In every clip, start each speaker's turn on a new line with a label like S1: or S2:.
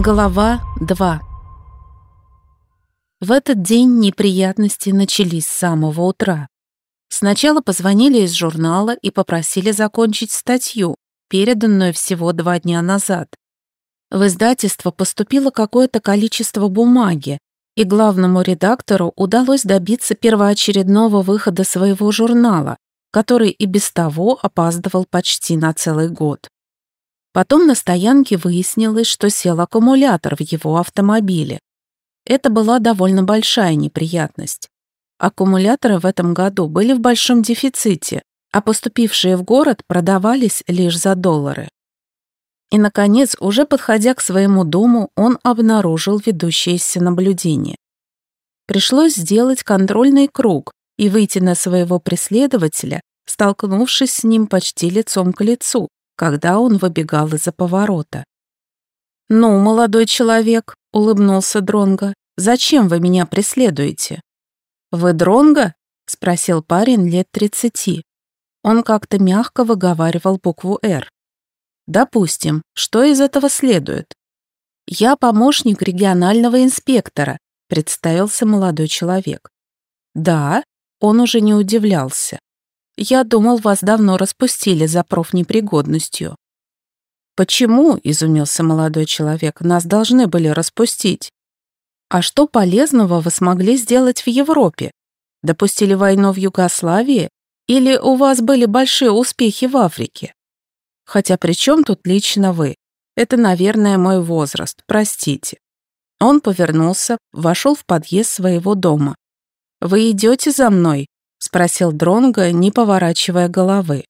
S1: Глава 2 В этот день неприятности начались с самого утра. Сначала позвонили из журнала и попросили закончить статью, переданную всего два дня назад. В издательство поступило какое-то количество бумаги, и главному редактору удалось добиться первоочередного выхода своего журнала, который и без того опаздывал почти на целый год. Потом на стоянке выяснилось, что сел аккумулятор в его автомобиле. Это была довольно большая неприятность. Аккумуляторы в этом году были в большом дефиците, а поступившие в город продавались лишь за доллары. И, наконец, уже подходя к своему дому, он обнаружил ведущееся наблюдение. Пришлось сделать контрольный круг и выйти на своего преследователя, столкнувшись с ним почти лицом к лицу, когда он выбегал из-за поворота. «Ну, молодой человек», — улыбнулся Дронго, — «зачем вы меня преследуете?» «Вы Дронго?» — спросил парень лет тридцати. Он как-то мягко выговаривал букву «Р». «Допустим, что из этого следует?» «Я помощник регионального инспектора», — представился молодой человек. «Да?» — он уже не удивлялся. «Я думал, вас давно распустили за профнепригодностью». «Почему?» — изумился молодой человек. «Нас должны были распустить». А что полезного вы смогли сделать в Европе? Допустили войну в Югославии? Или у вас были большие успехи в Африке? Хотя при чем тут лично вы? Это, наверное, мой возраст, простите. Он повернулся, вошел в подъезд своего дома. «Вы идете за мной?» — спросил Дронго, не поворачивая головы.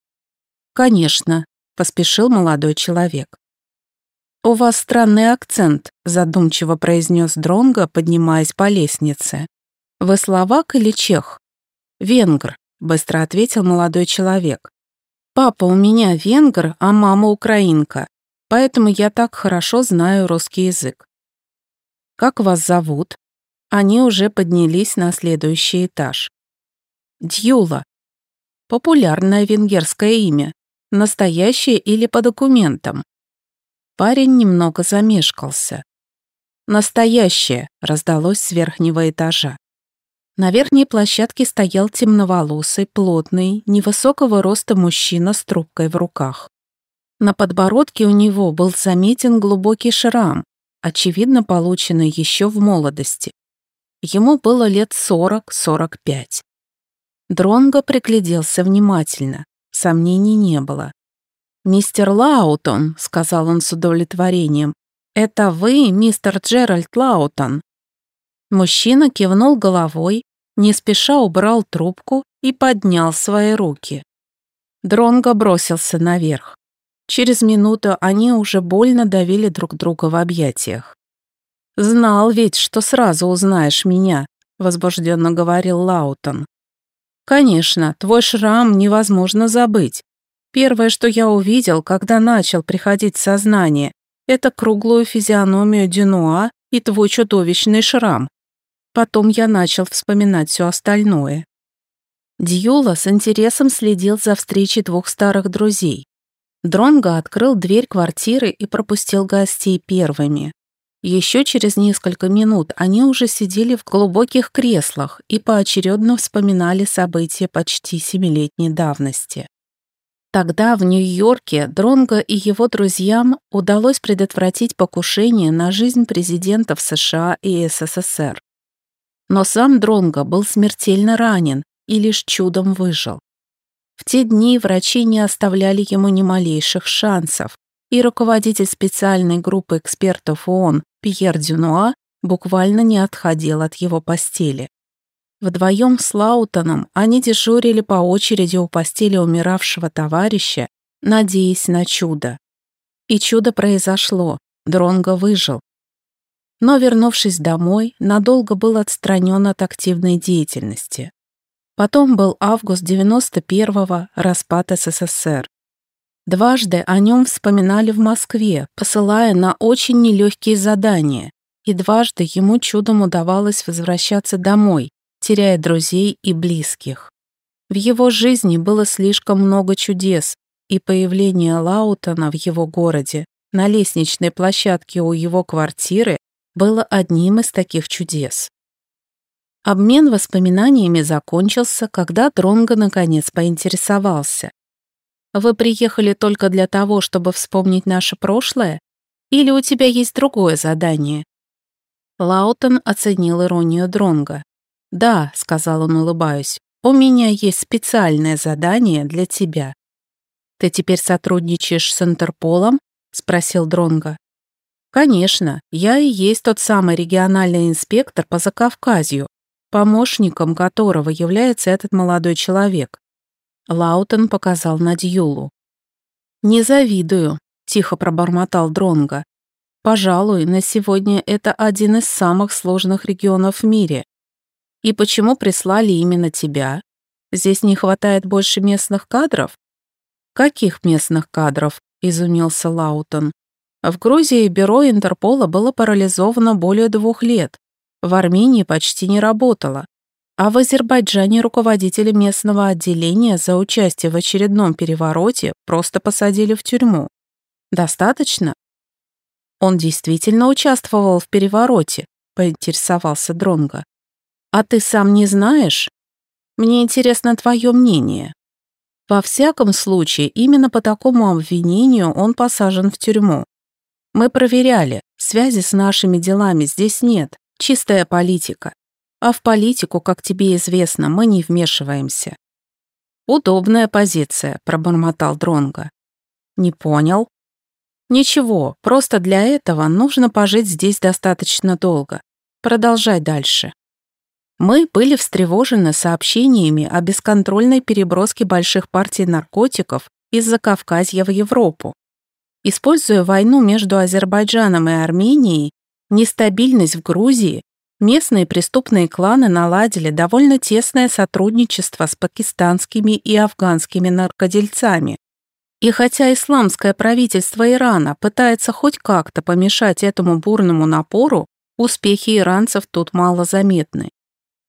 S1: «Конечно», — поспешил молодой человек. «У вас странный акцент», — задумчиво произнес Дронго, поднимаясь по лестнице. «Вы словак или чех?» «Венгр», — быстро ответил молодой человек. «Папа у меня венгр, а мама украинка, поэтому я так хорошо знаю русский язык». «Как вас зовут?» Они уже поднялись на следующий этаж. «Дьюла». Популярное венгерское имя. Настоящее или по документам? Парень немного замешкался. «Настоящее!» — раздалось с верхнего этажа. На верхней площадке стоял темноволосый, плотный, невысокого роста мужчина с трубкой в руках. На подбородке у него был заметен глубокий шрам, очевидно полученный еще в молодости. Ему было лет 40-45. Дронго пригляделся внимательно, сомнений не было. «Мистер Лаутон», — сказал он с удовлетворением, — «это вы, мистер Джеральд Лаутон». Мужчина кивнул головой, не спеша убрал трубку и поднял свои руки. Дронго бросился наверх. Через минуту они уже больно давили друг друга в объятиях. «Знал ведь, что сразу узнаешь меня», — возбужденно говорил Лаутон. «Конечно, твой шрам невозможно забыть. Первое, что я увидел, когда начал приходить сознание, это круглую физиономию Дюнуа и твой чудовищный шрам. Потом я начал вспоминать все остальное. Дьюла с интересом следил за встречей двух старых друзей. Дронго открыл дверь квартиры и пропустил гостей первыми. Еще через несколько минут они уже сидели в глубоких креслах и поочередно вспоминали события почти семилетней давности. Тогда в Нью-Йорке Дронго и его друзьям удалось предотвратить покушение на жизнь президентов США и СССР. Но сам Дронго был смертельно ранен и лишь чудом выжил. В те дни врачи не оставляли ему ни малейших шансов, и руководитель специальной группы экспертов ООН Пьер Дюнуа буквально не отходил от его постели. Вдвоем с Лаутоном они дежурили по очереди у постели умиравшего товарища, надеясь на чудо. И чудо произошло, Дронго выжил. Но, вернувшись домой, надолго был отстранен от активной деятельности. Потом был август 91-го, распад СССР. Дважды о нем вспоминали в Москве, посылая на очень нелегкие задания, и дважды ему чудом удавалось возвращаться домой, теряя друзей и близких. В его жизни было слишком много чудес, и появление Лаутона в его городе на лестничной площадке у его квартиры было одним из таких чудес. Обмен воспоминаниями закончился, когда Дронго наконец поинтересовался. «Вы приехали только для того, чтобы вспомнить наше прошлое? Или у тебя есть другое задание?» Лаутон оценил иронию Дронга. «Да», — сказал он, улыбаясь, — «у меня есть специальное задание для тебя». «Ты теперь сотрудничаешь с Интерполом?» — спросил Дронго. «Конечно, я и есть тот самый региональный инспектор по Закавказью, помощником которого является этот молодой человек». Лаутон показал на Дьюлу. «Не завидую», — тихо пробормотал Дронго. «Пожалуй, на сегодня это один из самых сложных регионов в мире. И почему прислали именно тебя? Здесь не хватает больше местных кадров?» «Каких местных кадров?» — изумился Лаутон. В Грузии бюро Интерпола было парализовано более двух лет. В Армении почти не работало. А в Азербайджане руководители местного отделения за участие в очередном перевороте просто посадили в тюрьму. Достаточно? Он действительно участвовал в перевороте, поинтересовался Дронга. А ты сам не знаешь? Мне интересно твое мнение. Во всяком случае, именно по такому обвинению он посажен в тюрьму. Мы проверяли, связи с нашими делами здесь нет, чистая политика. А в политику, как тебе известно, мы не вмешиваемся. Удобная позиция, пробормотал Дронга. Не понял. Ничего, просто для этого нужно пожить здесь достаточно долго. Продолжай дальше. Мы были встревожены сообщениями о бесконтрольной переброске больших партий наркотиков из Закавказья в Европу. Используя войну между Азербайджаном и Арменией, нестабильность в Грузии, местные преступные кланы наладили довольно тесное сотрудничество с пакистанскими и афганскими наркодельцами. И хотя исламское правительство Ирана пытается хоть как-то помешать этому бурному напору, успехи иранцев тут мало заметны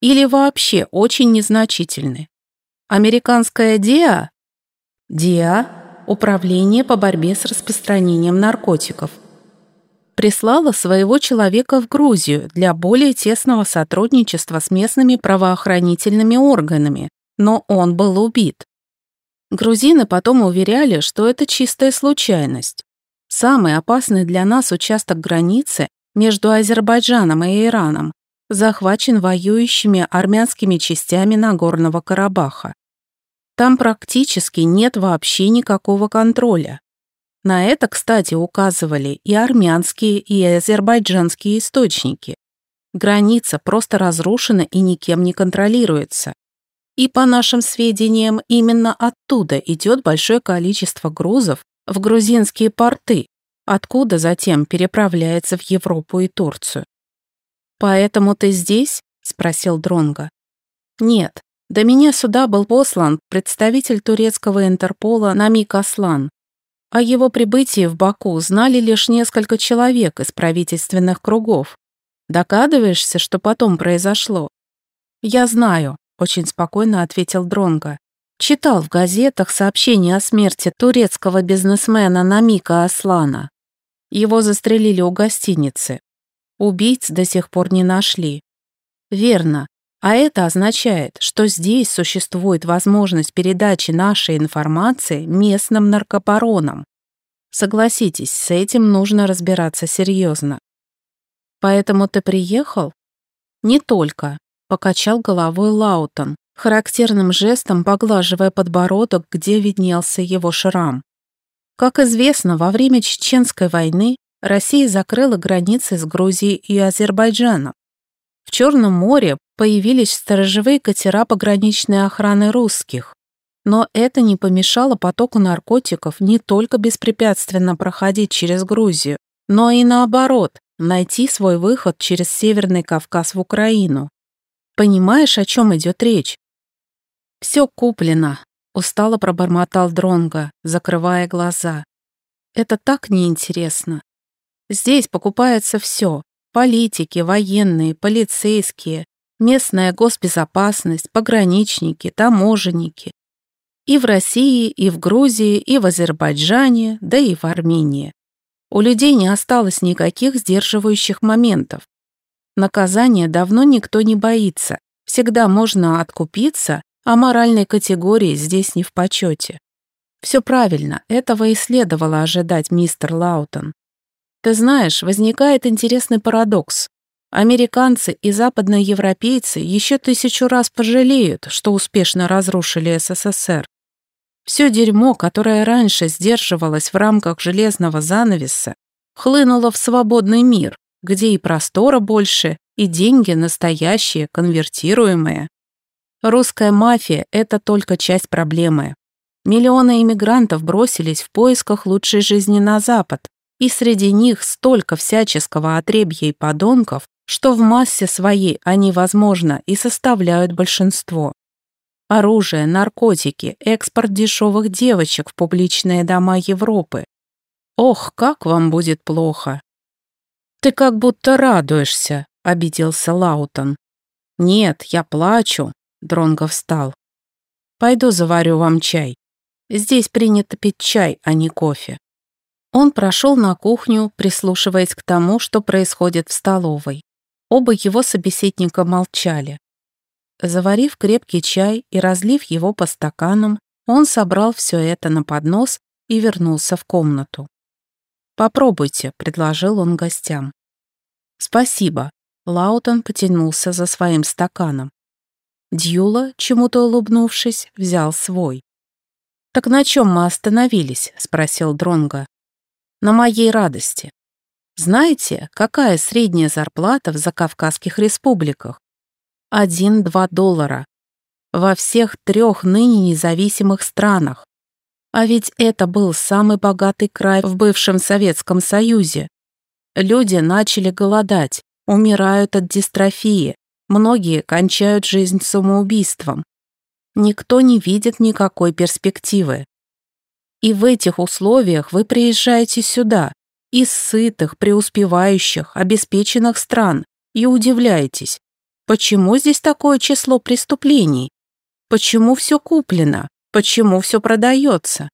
S1: или вообще очень незначительны. Американская ДИА? ДИА – Управление по борьбе с распространением наркотиков. Прислала своего человека в Грузию для более тесного сотрудничества с местными правоохранительными органами, но он был убит. Грузины потом уверяли, что это чистая случайность. Самый опасный для нас участок границы между Азербайджаном и Ираном захвачен воюющими армянскими частями Нагорного Карабаха. Там практически нет вообще никакого контроля. На это, кстати, указывали и армянские, и азербайджанские источники. Граница просто разрушена и никем не контролируется. И по нашим сведениям, именно оттуда идет большое количество грузов в грузинские порты, откуда затем переправляется в Европу и Турцию. «Поэтому ты здесь?» — спросил Дронга. «Нет, до меня сюда был послан представитель турецкого Интерпола Намик Аслан. О его прибытии в Баку знали лишь несколько человек из правительственных кругов. Догадываешься, что потом произошло?» «Я знаю», — очень спокойно ответил Дронга. Читал в газетах сообщение о смерти турецкого бизнесмена Намика Аслана. Его застрелили у гостиницы. Убийц до сих пор не нашли. Верно. А это означает, что здесь существует возможность передачи нашей информации местным наркопаронам. Согласитесь, с этим нужно разбираться серьезно. Поэтому ты приехал? Не только, покачал головой Лаутон, характерным жестом поглаживая подбородок, где виднелся его шрам. Как известно, во время Чеченской войны Россия закрыла границы с Грузией и Азербайджаном. В Черном море появились сторожевые катера пограничной охраны русских. Но это не помешало потоку наркотиков не только беспрепятственно проходить через Грузию, но и наоборот, найти свой выход через Северный Кавказ в Украину. Понимаешь, о чем идет речь? Все куплено, устало пробормотал Дронга, закрывая глаза. Это так неинтересно. Здесь покупается все. Политики, военные, полицейские, местная госбезопасность, пограничники, таможенники. И в России, и в Грузии, и в Азербайджане, да и в Армении. У людей не осталось никаких сдерживающих моментов. Наказания давно никто не боится, всегда можно откупиться, а моральной категории здесь не в почете. Все правильно, этого и следовало ожидать, мистер Лаутон. Ты знаешь, возникает интересный парадокс. Американцы и западные европейцы еще тысячу раз пожалеют, что успешно разрушили СССР. Все дерьмо, которое раньше сдерживалось в рамках железного занавеса, хлынуло в свободный мир, где и простора больше, и деньги настоящие, конвертируемые. Русская мафия – это только часть проблемы. Миллионы иммигрантов бросились в поисках лучшей жизни на Запад, и среди них столько всяческого отребья и подонков, что в массе своей они, возможно, и составляют большинство. Оружие, наркотики, экспорт дешевых девочек в публичные дома Европы. Ох, как вам будет плохо. Ты как будто радуешься, обиделся Лаутон. Нет, я плачу, Дронго встал. Пойду заварю вам чай. Здесь принято пить чай, а не кофе. Он прошел на кухню, прислушиваясь к тому, что происходит в столовой. Оба его собеседника молчали. Заварив крепкий чай и разлив его по стаканам, он собрал все это на поднос и вернулся в комнату. «Попробуйте», — предложил он гостям. «Спасибо», — Лаутон потянулся за своим стаканом. Дьюла, чему-то улыбнувшись, взял свой. «Так на чем мы остановились?» — спросил Дронга. «На моей радости. Знаете, какая средняя зарплата в закавказских республиках? 1-2 доллара. Во всех трех ныне независимых странах. А ведь это был самый богатый край в бывшем Советском Союзе. Люди начали голодать, умирают от дистрофии, многие кончают жизнь самоубийством. Никто не видит никакой перспективы. И в этих условиях вы приезжаете сюда, из сытых, преуспевающих, обеспеченных стран и удивляетесь, почему здесь такое число преступлений? Почему все куплено? Почему все продается?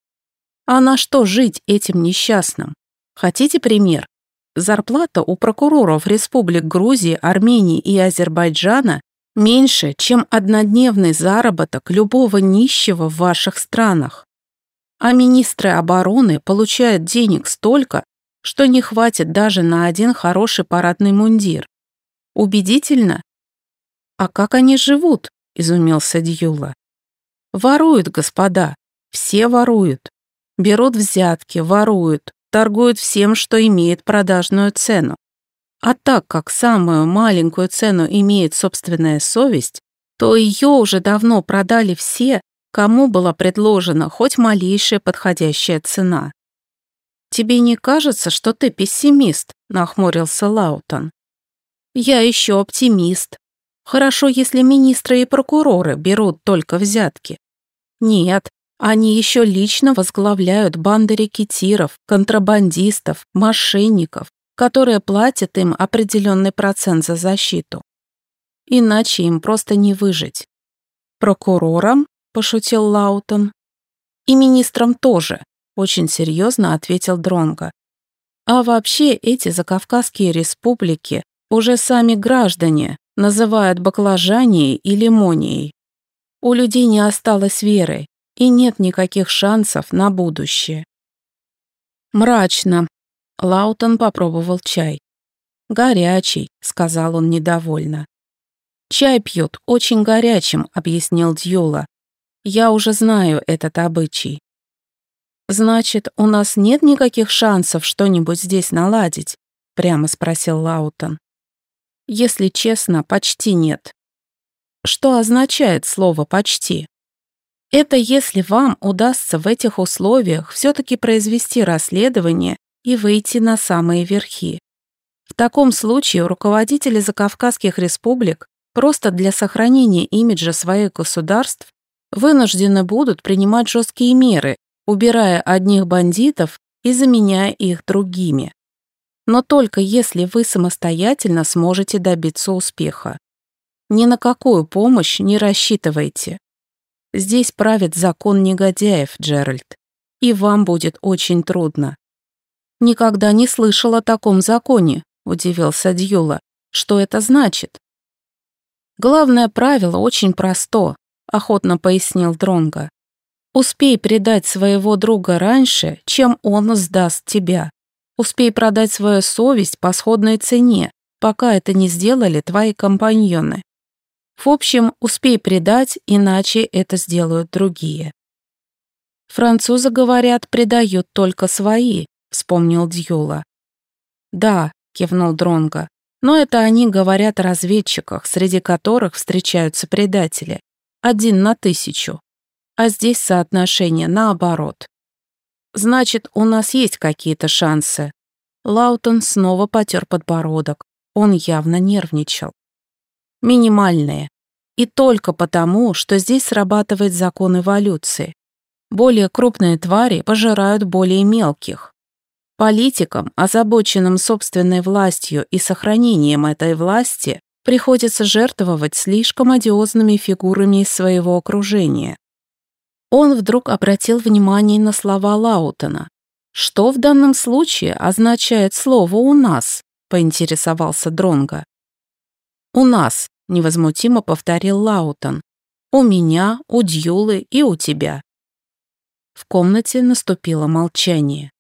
S1: А на что жить этим несчастным? Хотите пример? Зарплата у прокуроров республик Грузии, Армении и Азербайджана меньше, чем однодневный заработок любого нищего в ваших странах. А министры обороны получают денег столько, что не хватит даже на один хороший парадный мундир. Убедительно? А как они живут? изумился Дьюла. Воруют, господа, все воруют. Берут взятки, воруют, торгуют всем, что имеет продажную цену. А так как самую маленькую цену имеет собственная совесть, то ее уже давно продали все, кому была предложена хоть малейшая подходящая цена. «Тебе не кажется, что ты пессимист?» — нахмурился Лаутон. «Я еще оптимист. Хорошо, если министры и прокуроры берут только взятки. Нет, они еще лично возглавляют банды рекетиров, контрабандистов, мошенников, которые платят им определенный процент за защиту. Иначе им просто не выжить. «Прокурорам?» – пошутил Лаутон. «И министрам тоже», очень серьезно ответил Дронго. А вообще эти закавказские республики уже сами граждане называют баклажанией и лимонией. У людей не осталось веры и нет никаких шансов на будущее. Мрачно. Лаутон попробовал чай. «Горячий», — сказал он недовольно. «Чай пьют очень горячим», — объяснил Дьюла. «Я уже знаю этот обычай. «Значит, у нас нет никаких шансов что-нибудь здесь наладить?» — прямо спросил Лаутон. «Если честно, почти нет». Что означает слово «почти»? Это если вам удастся в этих условиях все-таки произвести расследование и выйти на самые верхи. В таком случае руководители закавказских республик просто для сохранения имиджа своих государств вынуждены будут принимать жесткие меры убирая одних бандитов и заменяя их другими. Но только если вы самостоятельно сможете добиться успеха. Ни на какую помощь не рассчитывайте. Здесь правит закон негодяев, Джеральд, и вам будет очень трудно. «Никогда не слышал о таком законе», — удивился Дьюла. «Что это значит?» «Главное правило очень просто», — охотно пояснил Дронга. «Успей предать своего друга раньше, чем он сдаст тебя. Успей продать свою совесть по сходной цене, пока это не сделали твои компаньоны. В общем, успей предать, иначе это сделают другие». «Французы, говорят, предают только свои», — вспомнил Дьюла. «Да», — кивнул Дронга, «но это они говорят о разведчиках, среди которых встречаются предатели. Один на тысячу. А здесь соотношение наоборот. Значит, у нас есть какие-то шансы». Лаутон снова потер подбородок. Он явно нервничал. «Минимальные. И только потому, что здесь срабатывает закон эволюции. Более крупные твари пожирают более мелких. Политикам, озабоченным собственной властью и сохранением этой власти, приходится жертвовать слишком одиозными фигурами из своего окружения. Он вдруг обратил внимание на слова Лаутона. «Что в данном случае означает слово «у нас»?» — поинтересовался Дронга. «У нас», — невозмутимо повторил Лаутон. «У меня, у Дьюлы и у тебя». В комнате наступило молчание.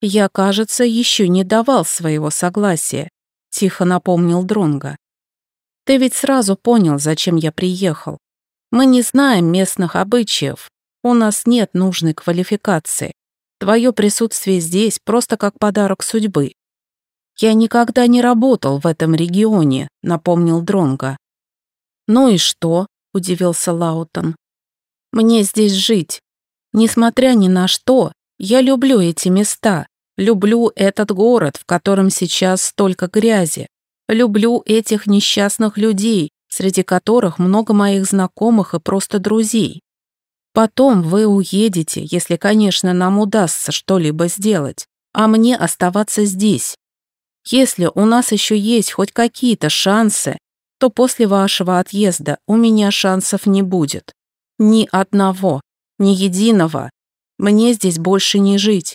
S1: «Я, кажется, еще не давал своего согласия», — тихо напомнил Дронга. «Ты ведь сразу понял, зачем я приехал. Мы не знаем местных обычаев, у нас нет нужной квалификации. Твое присутствие здесь просто как подарок судьбы». «Я никогда не работал в этом регионе», — напомнил Дронга. «Ну и что?» — удивился Лаутон. «Мне здесь жить. Несмотря ни на что, я люблю эти места. Люблю этот город, в котором сейчас столько грязи. Люблю этих несчастных людей, среди которых много моих знакомых и просто друзей. Потом вы уедете, если, конечно, нам удастся что-либо сделать, а мне оставаться здесь. Если у нас еще есть хоть какие-то шансы, то после вашего отъезда у меня шансов не будет. Ни одного, ни единого. Мне здесь больше не жить.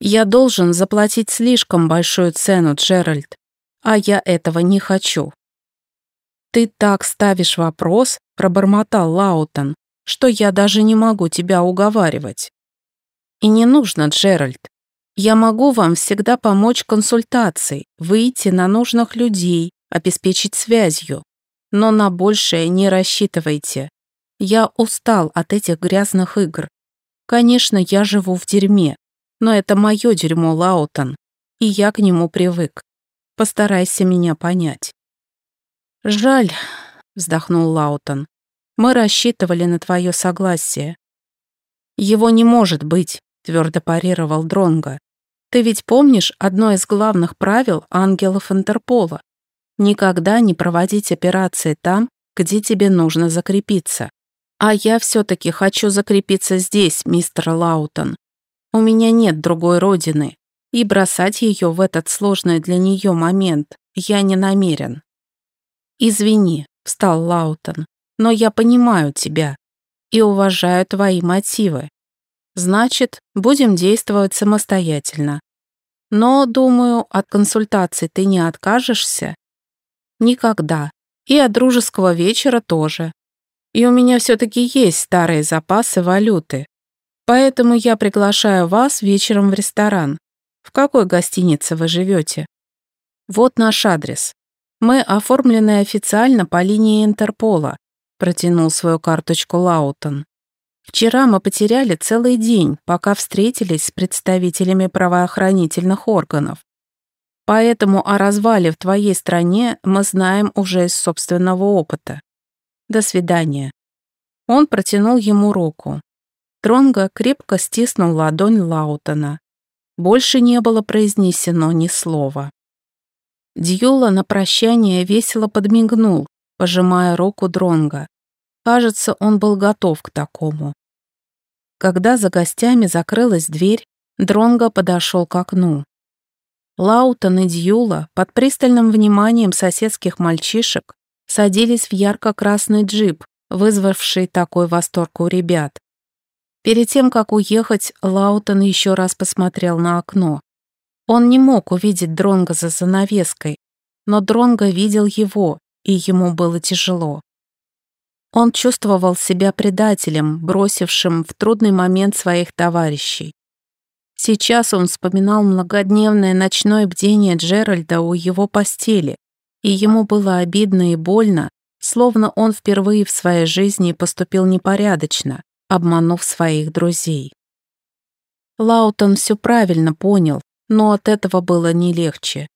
S1: Я должен заплатить слишком большую цену, Джеральд, а я этого не хочу. Ты так ставишь вопрос, пробормотал Лаутон, что я даже не могу тебя уговаривать. И не нужно, Джеральд. Я могу вам всегда помочь консультацией, выйти на нужных людей, обеспечить связью. Но на большее не рассчитывайте. Я устал от этих грязных игр. Конечно, я живу в дерьме, но это мое дерьмо, Лаутон, и я к нему привык. Постарайся меня понять». «Жаль», — вздохнул Лаутон. «Мы рассчитывали на твое согласие». «Его не может быть», — твердо парировал Дронго. «Ты ведь помнишь одно из главных правил ангелов Интерпола? Никогда не проводить операции там, где тебе нужно закрепиться. А я все-таки хочу закрепиться здесь, мистер Лаутон. У меня нет другой родины, и бросать ее в этот сложный для нее момент я не намерен. «Извини», — встал Лаутон, — «но я понимаю тебя и уважаю твои мотивы. Значит, будем действовать самостоятельно. Но, думаю, от консультаций ты не откажешься?» «Никогда. И от дружеского вечера тоже. И у меня все-таки есть старые запасы валюты, Поэтому я приглашаю вас вечером в ресторан. В какой гостинице вы живете? Вот наш адрес. Мы оформлены официально по линии Интерпола, протянул свою карточку Лаутон. Вчера мы потеряли целый день, пока встретились с представителями правоохранительных органов. Поэтому о развале в твоей стране мы знаем уже из собственного опыта. До свидания. Он протянул ему руку. Тронго крепко стиснул ладонь Лаутона. Больше не было произнесено ни слова. Дьюла на прощание весело подмигнул, пожимая руку Дронга. Кажется, он был готов к такому. Когда за гостями закрылась дверь, Дронго подошел к окну. Лаутон и Дьюла под пристальным вниманием соседских мальчишек садились в ярко-красный джип, вызвавший такой восторг у ребят. Перед тем, как уехать, Лаутон еще раз посмотрел на окно. Он не мог увидеть Дронго за занавеской, но Дронго видел его, и ему было тяжело. Он чувствовал себя предателем, бросившим в трудный момент своих товарищей. Сейчас он вспоминал многодневное ночное бдение Джеральда у его постели, и ему было обидно и больно, словно он впервые в своей жизни поступил непорядочно, обманув своих друзей. Лаутон все правильно понял, но от этого было не легче.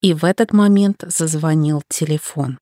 S1: И в этот момент зазвонил телефон.